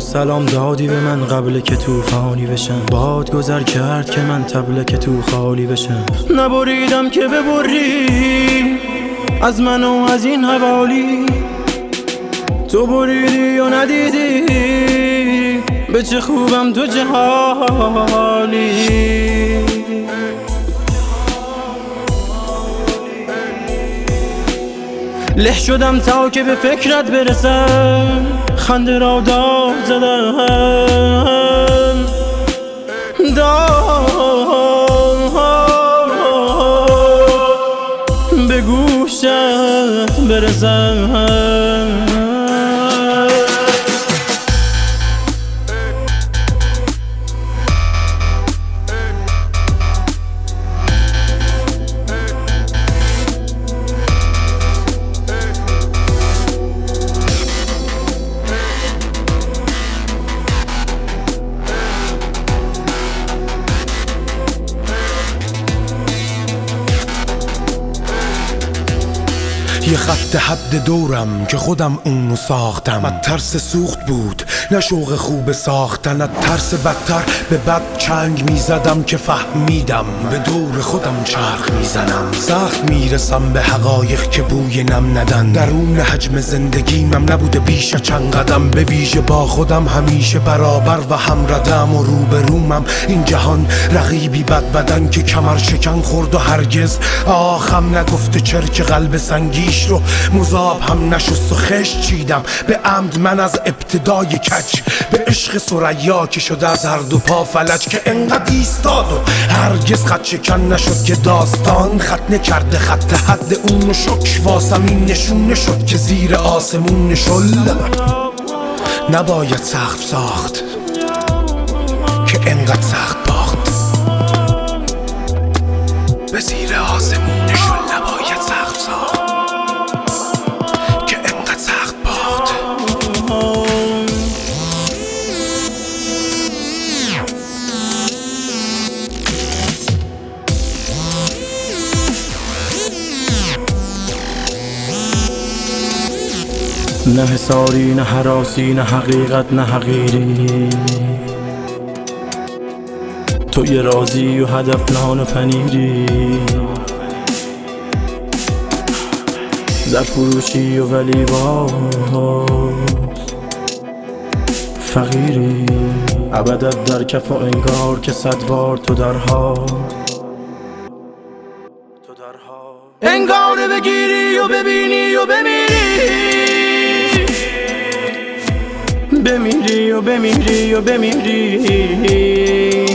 سلام دادی به من قبل که توفانی بشم. باد گذر کرد که من تبله که تو خالی بشم. نبریدم که ببری از من و از این حوالی. تو بریدی و ندیدی؟ به چه خوبم تو چه حالی؟ له شدم تا که به فکرت برسم. خنده را داد زدم داد به گوشت برسم یه خط حد دورم که خودم اونو ساختم. از ترس سوخت بود. نه شوق خوب ساختن از ترس بدتر. به بد چنگ می‌زدم که فهمیدم. به دور خودم چرخ می‌زنم سخت می‌رسم به حقایق که بوی نم ندن. درون حجم زندگیمم نبوده بیش چند قدم. به ویژه با خودم همیشه برابر و همردم و روبرومم. این جهان رقیبی بد بدن که کمر شکن خورد و هرگز آخم نگفته چرک قلب سنگیش. رو مذاب هم نشست و خش چیدم. به عمد من از ابتدای کچ به عشق سریا که شده از هر دو پا فلج که انقدر ایستاد و هرگز خط شکن نشد که داستان خط نکرده خط حد اون شک واسم این نشون نشد که زیر آسمون نشل. نباید سخت ساخت که انقدر سخت باخت. به زیر آسمون نشل. نه حساری نه حراسی نه حقیقت نه حقیری. تو یه رازی و هدف نان و پنیری. زر فروشی و ولی باز فقیری. ابدت در کف و انگار که صد بار تو درها انگار بگیری و ببینی و بمیری. بمیری و بمیری و بمیری.